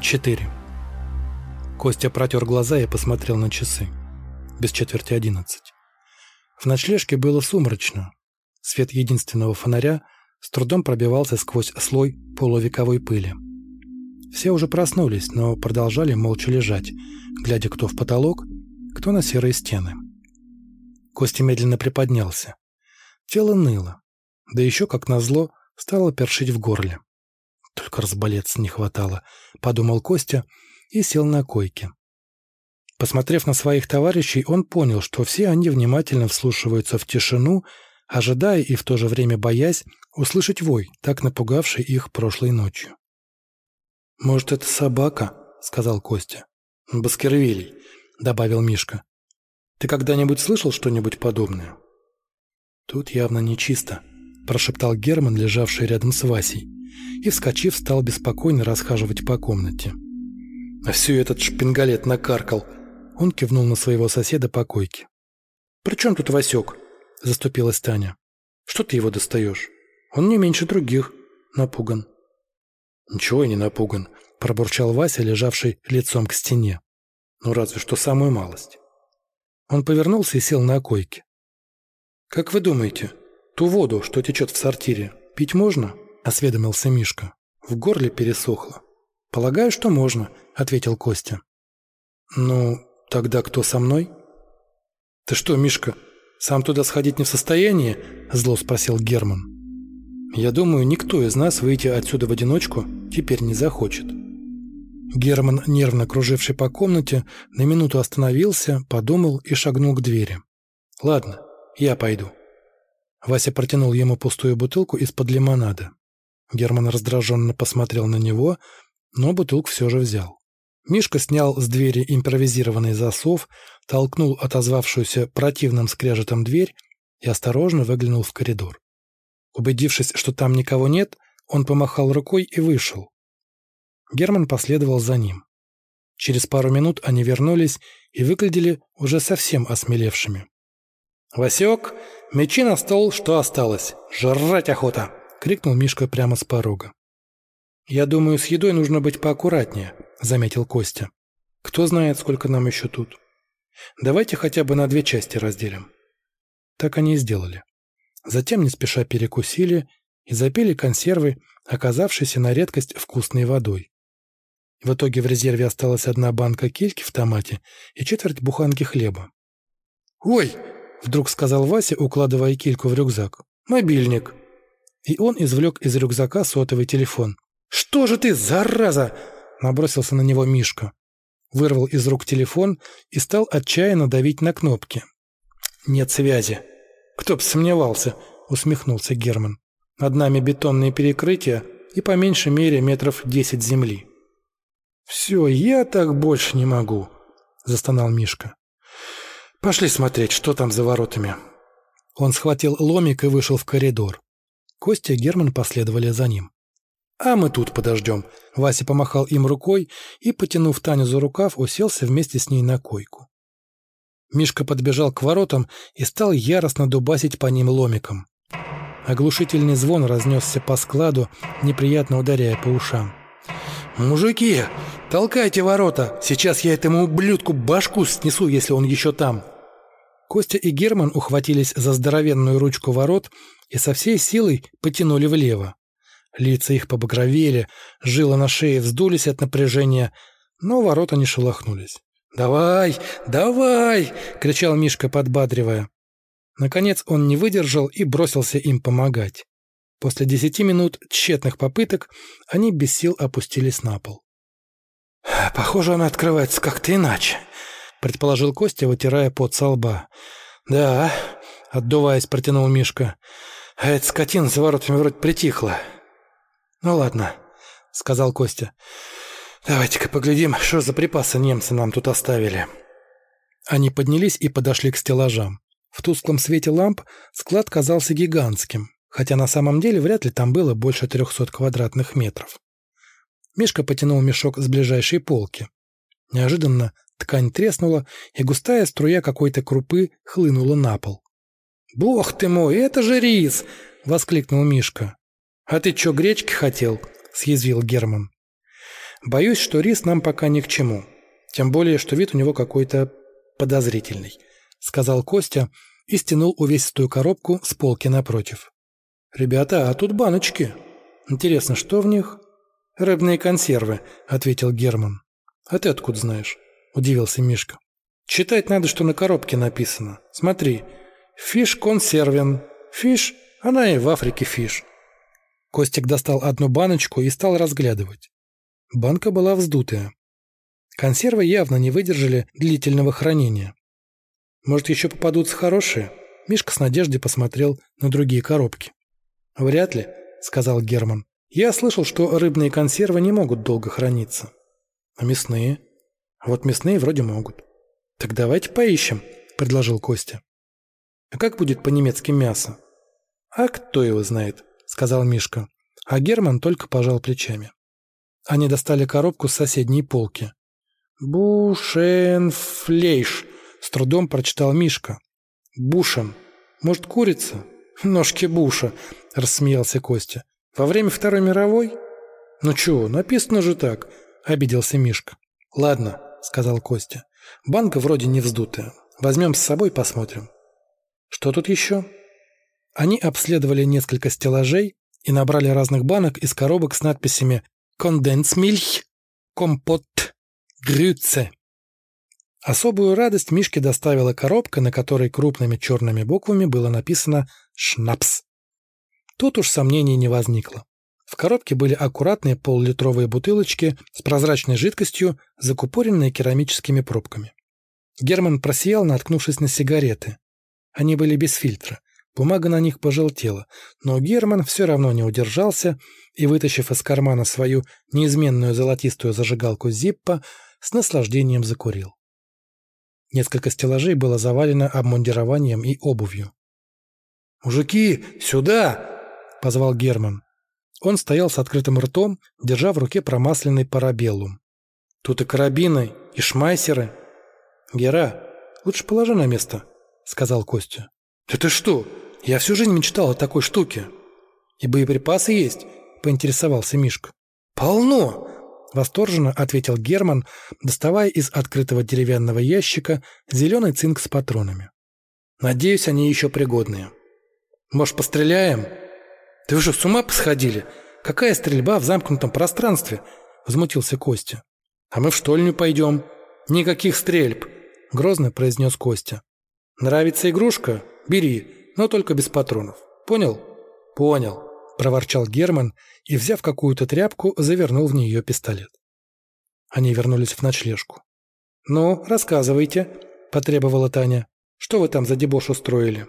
4. Костя протер глаза и посмотрел на часы. Без четверти одиннадцать. В ночлежке было сумрачно. Свет единственного фонаря с трудом пробивался сквозь слой полувековой пыли. Все уже проснулись, но продолжали молча лежать, глядя кто в потолок, кто на серые стены. Костя медленно приподнялся. Тело ныло, да еще, как назло, стало першить в горле. Только разболеться не хватало, подумал Костя и сел на койке. Посмотрев на своих товарищей, он понял, что все они внимательно вслушиваются в тишину, ожидая и в то же время боясь услышать вой, так напугавший их прошлой ночью. «Может, это собака?» — сказал Костя. «Баскервилей», — добавил Мишка. «Ты когда-нибудь слышал что-нибудь подобное?» «Тут явно нечисто», — прошептал Герман, лежавший рядом с Васей и, вскочив, стал беспокойно расхаживать по комнате. «А все этот шпингалет накаркал!» Он кивнул на своего соседа по койке. «При чем тут Васек?» – заступилась Таня. «Что ты его достаешь? Он не меньше других. Напуган». «Ничего я не напуган», – пробурчал Вася, лежавший лицом к стене. «Ну, разве что самую малость». Он повернулся и сел на койке. «Как вы думаете, ту воду, что течет в сортире, пить можно?» – осведомился Мишка. В горле пересохло. «Полагаю, что можно», – ответил Костя. «Ну, тогда кто со мной?» «Ты что, Мишка, сам туда сходить не в состоянии?» – зло спросил Герман. «Я думаю, никто из нас выйти отсюда в одиночку теперь не захочет». Герман, нервно круживший по комнате, на минуту остановился, подумал и шагнул к двери. «Ладно, я пойду». Вася протянул ему пустую бутылку из-под лимонада. Герман раздраженно посмотрел на него, но бутылку все же взял. Мишка снял с двери импровизированный засов, толкнул отозвавшуюся противным скрежетом дверь и осторожно выглянул в коридор. Убедившись, что там никого нет, он помахал рукой и вышел. Герман последовал за ним. Через пару минут они вернулись и выглядели уже совсем осмелевшими. «Васек, мечи на стол, что осталось? Жрать охота!» — крикнул Мишка прямо с порога. «Я думаю, с едой нужно быть поаккуратнее», — заметил Костя. «Кто знает, сколько нам еще тут. Давайте хотя бы на две части разделим». Так они и сделали. Затем не спеша перекусили и запили консервы, оказавшиеся на редкость вкусной водой. В итоге в резерве осталась одна банка кильки в томате и четверть буханки хлеба. «Ой!» — вдруг сказал Вася, укладывая кильку в рюкзак. «Мобильник!» И он извлек из рюкзака сотовый телефон. «Что же ты, зараза!» – набросился на него Мишка. Вырвал из рук телефон и стал отчаянно давить на кнопки. «Нет связи». «Кто б сомневался», – усмехнулся Герман. «Над нами бетонные перекрытия и по меньшей мере метров десять земли». «Все, я так больше не могу», – застонал Мишка. «Пошли смотреть, что там за воротами». Он схватил ломик и вышел в коридор. Костя и Герман последовали за ним. «А мы тут подождем». Вася помахал им рукой и, потянув Таню за рукав, уселся вместе с ней на койку. Мишка подбежал к воротам и стал яростно дубасить по ним ломиком. Оглушительный звон разнесся по складу, неприятно ударяя по ушам. «Мужики, толкайте ворота! Сейчас я этому ублюдку башку снесу, если он еще там!» Костя и Герман ухватились за здоровенную ручку ворот и со всей силой потянули влево. Лица их побагровели, жилы на шее вздулись от напряжения, но ворота не шелохнулись. «Давай, давай!» — кричал Мишка, подбадривая. Наконец он не выдержал и бросился им помогать. После десяти минут тщетных попыток они без сил опустились на пол. «Похоже, она открывается как-то иначе», — предположил Костя, вытирая пот со лба. «Да», — отдуваясь, протянул Мишка. «А эта скотина за воротами вроде притихла». «Ну ладно», — сказал Костя. «Давайте-ка поглядим, что за припасы немцы нам тут оставили». Они поднялись и подошли к стеллажам. В тусклом свете ламп склад казался гигантским, хотя на самом деле вряд ли там было больше трехсот квадратных метров. Мишка потянул мешок с ближайшей полки. Неожиданно ткань треснула, и густая струя какой-то крупы хлынула на пол. «Бог ты мой, это же рис!» — воскликнул Мишка. «А ты чё, гречки хотел?» — съязвил Герман. Боюсь, что рис нам пока ни к чему. Тем более, что вид у него какой-то подозрительный», — сказал Костя и стянул увесистую коробку с полки напротив. «Ребята, а тут баночки. Интересно, что в них?» «Рыбные консервы», — ответил Герман. «А ты откуда знаешь?» — удивился Мишка. «Читать надо, что на коробке написано. Смотри. Фиш консервен. Фиш, она и в Африке фиш». Костик достал одну баночку и стал разглядывать. Банка была вздутая. Консервы явно не выдержали длительного хранения. Может, еще попадутся хорошие? Мишка с надеждой посмотрел на другие коробки. «Вряд ли», — сказал Герман. «Я слышал, что рыбные консервы не могут долго храниться. А мясные? А вот мясные вроде могут». «Так давайте поищем», — предложил Костя. «А как будет по-немецки мясо?» «А кто его знает?» — сказал Мишка. А Герман только пожал плечами. Они достали коробку с соседней полки. «Бушенфлейш», — с трудом прочитал Мишка. «Бушен. Может, курица?» «Ножки Буша», — рассмеялся Костя. «Во время Второй мировой?» «Ну чего, написано же так», — обиделся Мишка. «Ладно», — сказал Костя. «Банка вроде не вздутая. Возьмем с собой, посмотрим». «Что тут еще?» Они обследовали несколько стеллажей и набрали разных банок из коробок с надписями «Конденсмильх», «Компот», «Грюце». Особую радость Мишке доставила коробка, на которой крупными черными буквами было написано «Шнапс». Тут уж сомнений не возникло. В коробке были аккуратные полулитровые бутылочки с прозрачной жидкостью, закупоренные керамическими пробками. Герман просиял, наткнувшись на сигареты. Они были без фильтра. Бумага на них пожелтела, но Герман все равно не удержался и, вытащив из кармана свою неизменную золотистую зажигалку Зиппа, с наслаждением закурил. Несколько стеллажей было завалено обмундированием и обувью. «Мужики, сюда!» — позвал Герман. Он стоял с открытым ртом, держа в руке промасленный парабеллум. «Тут и карабины, и шмайсеры». «Гера, лучше положи на место», — сказал Костя. «Да ты что? Я всю жизнь мечтал о такой штуке». «И боеприпасы есть?» — поинтересовался Мишка. «Полно!» — восторженно ответил Герман, доставая из открытого деревянного ящика зеленый цинк с патронами. «Надеюсь, они еще пригодные». «Может, постреляем?» «Да вы что, с ума посходили? Какая стрельба в замкнутом пространстве?» — возмутился Костя. «А мы в штольню пойдем. Никаких стрельб!» — грозно произнес Костя. «Нравится игрушка? Бери, но только без патронов. Понял?» «Понял», — проворчал Герман и, взяв какую-то тряпку, завернул в нее пистолет. Они вернулись в ночлежку. «Ну, рассказывайте», — потребовала Таня. «Что вы там за дебош устроили?»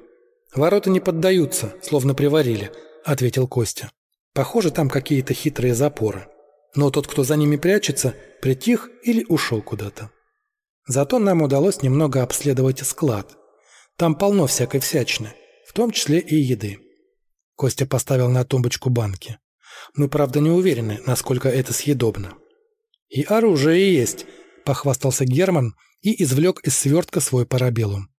«Ворота не поддаются, словно приварили», — ответил Костя. «Похоже, там какие-то хитрые запоры. Но тот, кто за ними прячется, притих или ушел куда-то. Зато нам удалось немного обследовать склад. Там полно всякой всячины, в том числе и еды». Костя поставил на тумбочку банки. «Мы, правда, не уверены, насколько это съедобно». «И оружие есть», — похвастался Герман и извлек из свертка свой парабеллум.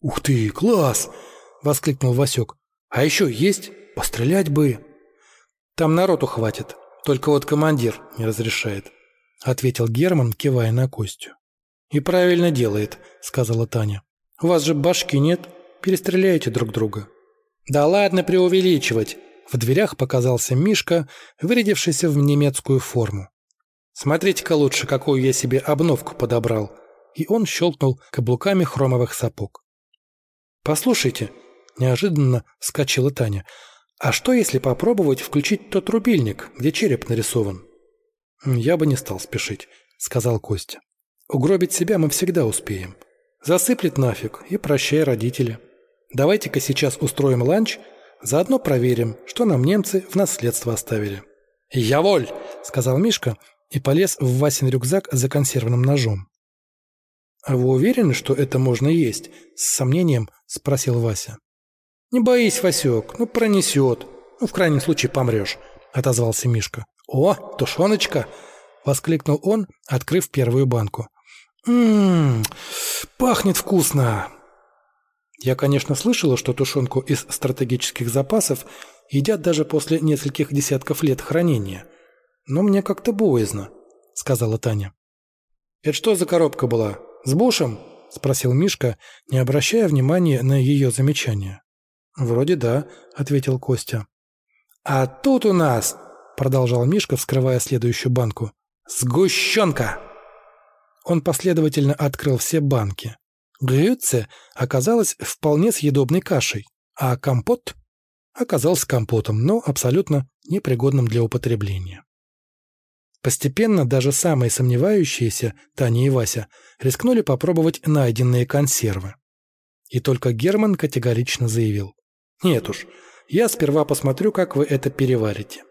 «Ух ты, класс!» — воскликнул Васек. «А еще есть? Пострелять бы!» «Там народу хватит, только вот командир не разрешает», — ответил Герман, кивая на Костю. «И правильно делает», — сказала Таня. «У вас же башки нет, перестреляете друг друга». «Да ладно преувеличивать!» В дверях показался Мишка, вырядившийся в немецкую форму. «Смотрите-ка лучше, какую я себе обновку подобрал!» И он щелкнул каблуками хромовых сапог. «Послушайте», Неожиданно вскочила Таня. «А что, если попробовать включить тот рубильник, где череп нарисован?» «Я бы не стал спешить», — сказал Костя. «Угробить себя мы всегда успеем. Засыплет нафиг и прощай, родители. Давайте-ка сейчас устроим ланч, заодно проверим, что нам немцы в наследство оставили». «Я воль!» — сказал Мишка и полез в Васин рюкзак за консервным ножом. «А вы уверены, что это можно есть?» — с сомнением спросил Вася. «Не боись, Васек, ну пронесет. Ну, в крайнем случае помрешь», — отозвался Мишка. «О, тушеночка!» — воскликнул он, открыв первую банку. «Ммм, пахнет вкусно!» Я, конечно, слышала, что тушенку из стратегических запасов едят даже после нескольких десятков лет хранения. Но мне как-то боязно. — сказала Таня. «Это что за коробка была? С бушем?» — спросил Мишка, не обращая внимания на ее замечание. «Вроде да», — ответил Костя. «А тут у нас», — продолжал Мишка, вскрывая следующую банку, — «сгущенка». Он последовательно открыл все банки. Грюце оказалась вполне съедобной кашей, а компот оказался компотом, но абсолютно непригодным для употребления. Постепенно даже самые сомневающиеся, Таня и Вася, рискнули попробовать найденные консервы. И только Герман категорично заявил. «Нет уж, я сперва посмотрю, как вы это переварите».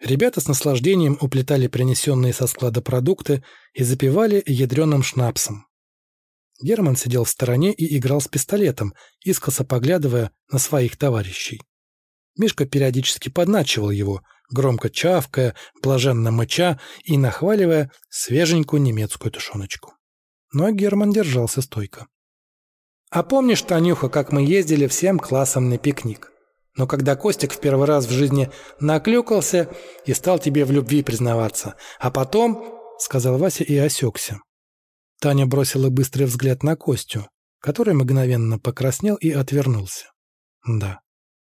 Ребята с наслаждением уплетали принесенные со склада продукты и запивали ядреным шнапсом. Герман сидел в стороне и играл с пистолетом, искоса поглядывая на своих товарищей. Мишка периодически подначивал его, громко чавкая, блаженно мыча и нахваливая свеженькую немецкую тушеночку. Но Герман держался стойко. «А помнишь, Танюха, как мы ездили всем классом на пикник? Но когда Костик в первый раз в жизни наклюкался и стал тебе в любви признаваться, а потом...» — сказал Вася и осекся. Таня бросила быстрый взгляд на Костю, который мгновенно покраснел и отвернулся. Да.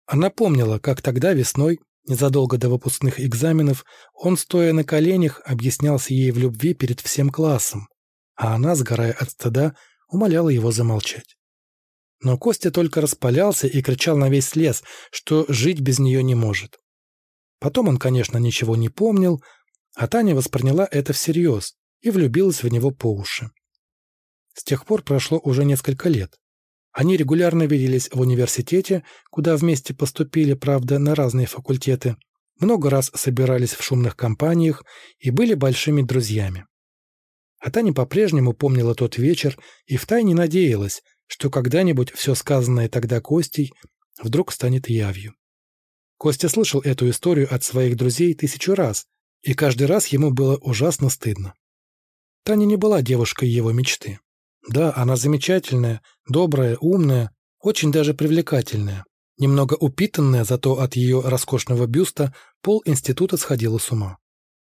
Она помнила, как тогда весной, незадолго до выпускных экзаменов, он, стоя на коленях, объяснялся ей в любви перед всем классом, а она, сгорая от стыда, умоляла его замолчать. Но Костя только распалялся и кричал на весь лес, что жить без нее не может. Потом он, конечно, ничего не помнил, а Таня восприняла это всерьез и влюбилась в него по уши. С тех пор прошло уже несколько лет. Они регулярно виделись в университете, куда вместе поступили, правда, на разные факультеты, много раз собирались в шумных компаниях и были большими друзьями. А Таня по-прежнему помнила тот вечер и втайне надеялась, что когда-нибудь все сказанное тогда Костей вдруг станет явью. Костя слышал эту историю от своих друзей тысячу раз, и каждый раз ему было ужасно стыдно. Таня не была девушкой его мечты. Да, она замечательная, добрая, умная, очень даже привлекательная. Немного упитанная, зато от ее роскошного бюста пол института сходила с ума.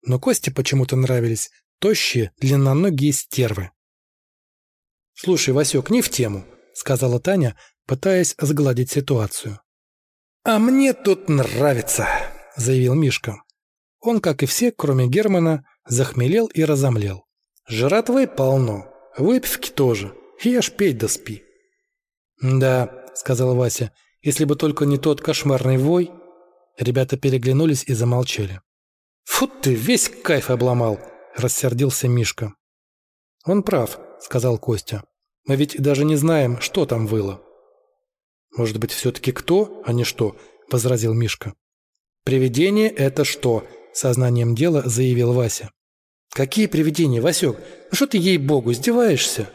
Но Косте почему-то нравились тощие, длинноногие стервы. «Слушай, Васек, не в тему», — сказала Таня, пытаясь сгладить ситуацию. «А мне тут нравится», — заявил Мишка. Он, как и все, кроме Германа, захмелел и разомлел. «Жратвы полно, Выпивки тоже. Ешь, пей да спи. «Да», — сказал Вася, — «если бы только не тот кошмарный вой». Ребята переглянулись и замолчали. «Фу ты, весь кайф обломал!» — рассердился Мишка. «Он прав», — сказал Костя. «Мы ведь даже не знаем, что там было». «Может быть, все-таки кто, а не что?» — возразил Мишка. «Привидение — это что?» — сознанием дела заявил Вася. «Какие привидения, Васек? Ну что ты, ей-богу, издеваешься?»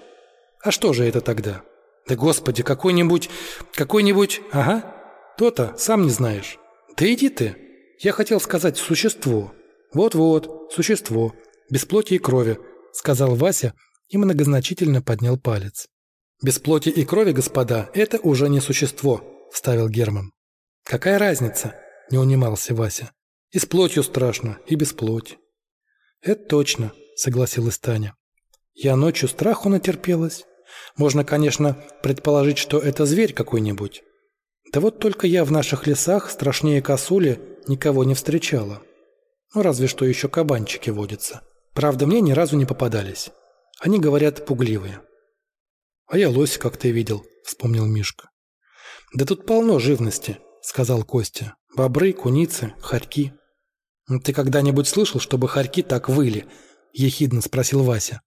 «А что же это тогда?» «Да господи, какой-нибудь... какой-нибудь... Ага, то-то, сам не знаешь». «Да иди ты!» «Я хотел сказать существо». «Вот-вот, существо. Без плоти и крови», — сказал Вася и многозначительно поднял палец. «Без плоти и крови, господа, это уже не существо», — вставил Герман. «Какая разница?» — не унимался Вася. «И с плотью страшно, и без плоти». «Это точно», — согласилась Таня. «Я ночью страху натерпелась. Можно, конечно, предположить, что это зверь какой-нибудь. Да вот только я в наших лесах страшнее косули никого не встречала. Ну, разве что еще кабанчики водятся. Правда, мне ни разу не попадались. Они, говорят, пугливые». «А я лось, как ты видел», — вспомнил Мишка. «Да тут полно живности», — сказал Костя. «Бобры, куницы, хорьки». «Ты когда-нибудь слышал, чтобы хорьки так выли?» – ехидно спросил Вася.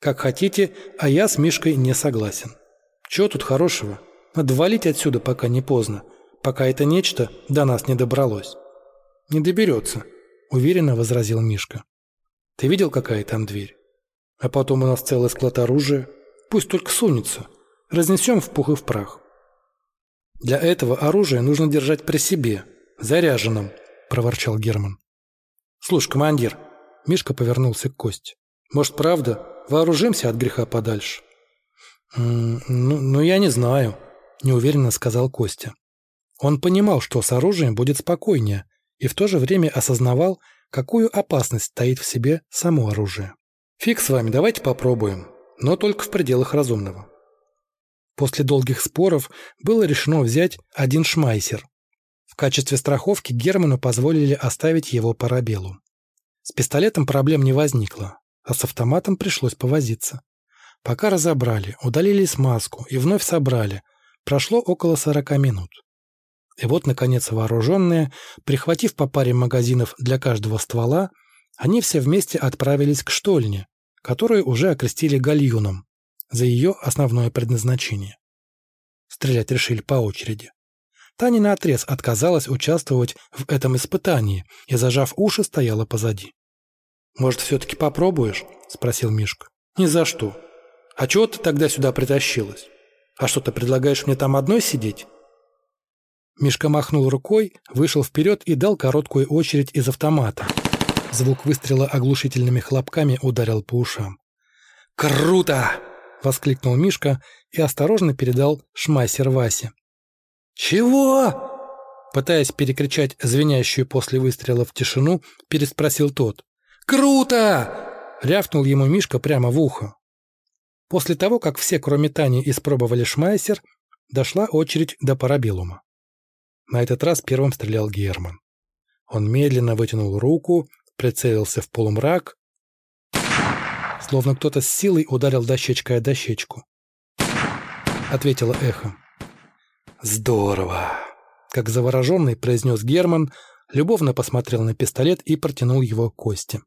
«Как хотите, а я с Мишкой не согласен. Чего тут хорошего? Надо валить отсюда, пока не поздно, пока это нечто до нас не добралось». «Не доберется», – уверенно возразил Мишка. «Ты видел, какая там дверь? А потом у нас целый склад оружия. Пусть только сунется. Разнесем в пух и в прах». «Для этого оружие нужно держать при себе, заряженным», – проворчал Герман. «Слушай, командир», — Мишка повернулся к Косте, «может, правда, вооружимся от греха подальше?» «Ну, ну, я не знаю», — неуверенно сказал Костя. Он понимал, что с оружием будет спокойнее, и в то же время осознавал, какую опасность таит в себе само оружие. Фиг с вами, давайте попробуем, но только в пределах разумного. После долгих споров было решено взять один шмайсер. В качестве страховки Герману позволили оставить его парабеллу. С пистолетом проблем не возникло, а с автоматом пришлось повозиться. Пока разобрали, удалили смазку и вновь собрали, прошло около 40 минут. И вот, наконец, вооруженные, прихватив по паре магазинов для каждого ствола, они все вместе отправились к штольне, которую уже окрестили гальюном, за ее основное предназначение. Стрелять решили по очереди. Таня наотрез отказалась участвовать в этом испытании и, зажав уши, стояла позади. «Может, все-таки попробуешь?» – спросил Мишка. «Ни за что. А чего ты тогда сюда притащилась? А что, ты предлагаешь мне там одной сидеть?» Мишка махнул рукой, вышел вперед и дал короткую очередь из автомата. Звук выстрела оглушительными хлопками ударил по ушам. «Круто!» — воскликнул Мишка и осторожно передал шмайсер Васе. «Чего?» Пытаясь перекричать звенящую после выстрелов тишину, переспросил тот. «Круто!» — рявкнул ему Мишка прямо в ухо. После того, как все, кроме Тани, испробовали шмайсер, дошла очередь до парабеллума. На этот раз первым стрелял Герман. Он медленно вытянул руку, прицелился в полумрак, словно кто-то с силой ударил дощечкой о дощечку. Ответило эхо. «Здорово!» Как завороженный произнес Герман, любовно посмотрел на пистолет и протянул его Косте.